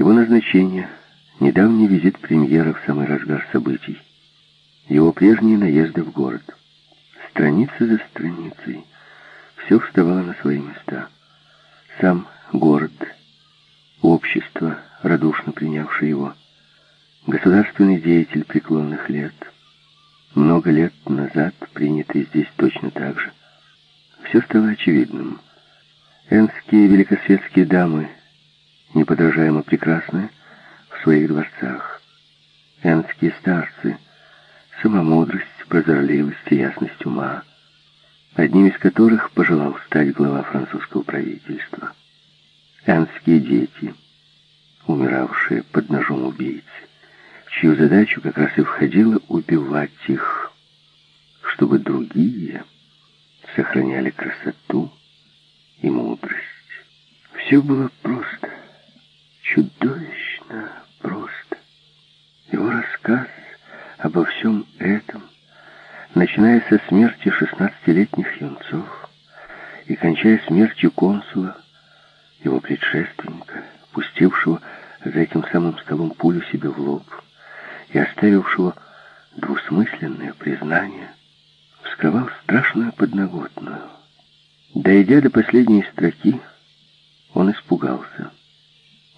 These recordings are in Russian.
Его назначение, недавний визит премьера в самый разгар событий, его прежние наезды в город. Страница за страницей все вставало на свои места. Сам город, общество, радушно принявшее его, государственный деятель преклонных лет, много лет назад принятый здесь точно так же. Все стало очевидным. Энские великосветские дамы, неподражаемо прекрасные, в своих дворцах. Энские старцы, самомудрость, прозорливость и ясность ума, одним из которых пожелал стать глава французского правительства. Энские дети, умиравшие под ножом убийцы, чью задачу как раз и входило убивать их, чтобы другие сохраняли красоту и мудрость. Все было просто, чудовищно просто. Его рассказ обо всем этом, начиная со смерти шестнадцатилетних юнцов и кончая смертью консула, его предшественника, пустившего за этим самым столом пулю себе в лоб и оставившего двусмысленное признание, вскрывал страшную подноготную. Дойдя до последней строки, он испугался.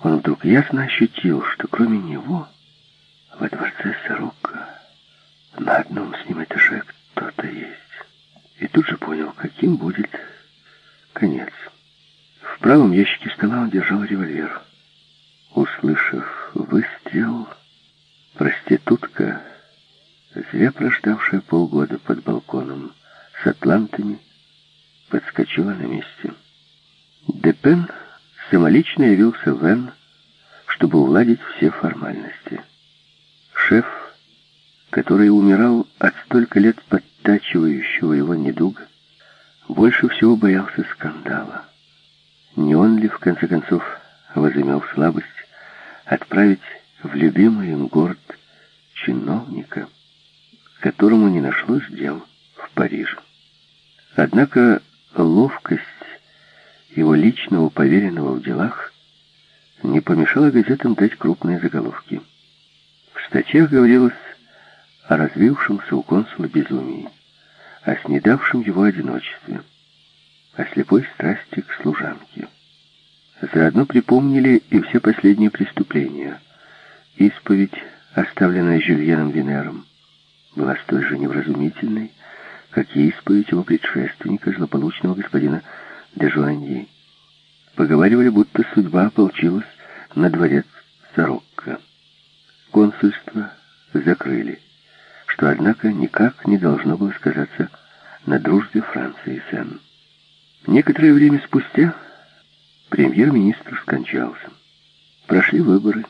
Он вдруг ясно ощутил, что кроме него во дворце Сорока на одном с ним этаже кто-то есть. И тут же понял, каким будет конец. В правом ящике стола он держал револьвер. Услышав выстрел, проститутка, зря прождавшая полгода под балконом с атлантами, подскочила на месте. Депен самолично явился в Н, чтобы уладить все формальности. Шеф, который умирал от столько лет подтачивающего его недуга, больше всего боялся скандала. Не он ли, в конце концов, возымел слабость отправить в любимый им город чиновника, которому не нашлось дел в Париже. Однако ловкость его личного поверенного в делах не помешала газетам дать крупные заголовки. В статьях говорилось о развившемся у консула безумии, о снедавшем его одиночестве, о слепой страсти к служанке. Заодно припомнили и все последние преступления. Исповедь, оставленная Жюльеном Венером, была столь же невразумительной, как и исповедь его предшественника, злополучного господина де Жуаньи. Поговаривали, будто судьба ополчилась на дворец Сорокко. Консульство закрыли, что, однако, никак не должно было сказаться на дружбе Франции с Н. Некоторое время спустя премьер-министр скончался. Прошли выборы.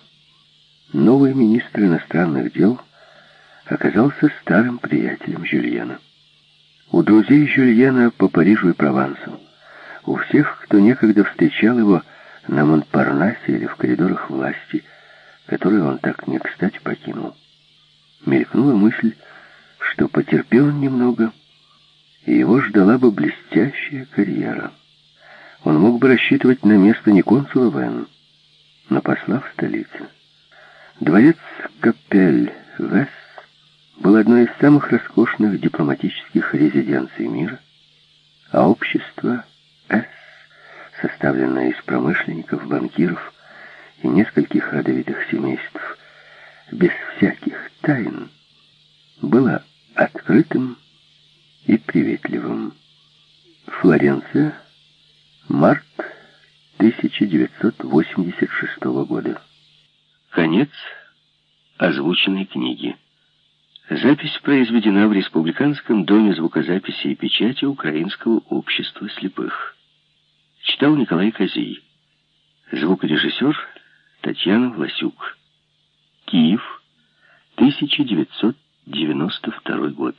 Новый министр иностранных дел оказался старым приятелем Жюльена. У друзей Жюльена по Парижу и Провансу у всех, кто некогда встречал его на Монпарнасе или в коридорах власти, которые он так не кстати покинул, мелькнула мысль, что потерпел он немного, и его ждала бы блестящая карьера. Он мог бы рассчитывать на место не консула Вен, но посла в столице. Дворец Капель-Вес был одной из самых роскошных дипломатических резиденций мира, а общество С, составленное из промышленников, банкиров и нескольких родовитых семейств, без всяких тайн, было открытым и приветливым. Флоренция, март 1986 года. Конец озвученной книги. Запись произведена в Республиканском доме звукозаписи и печати Украинского общества слепых. Читал Николай Козий. Звукорежиссер Татьяна Власюк. Киев, 1992 год.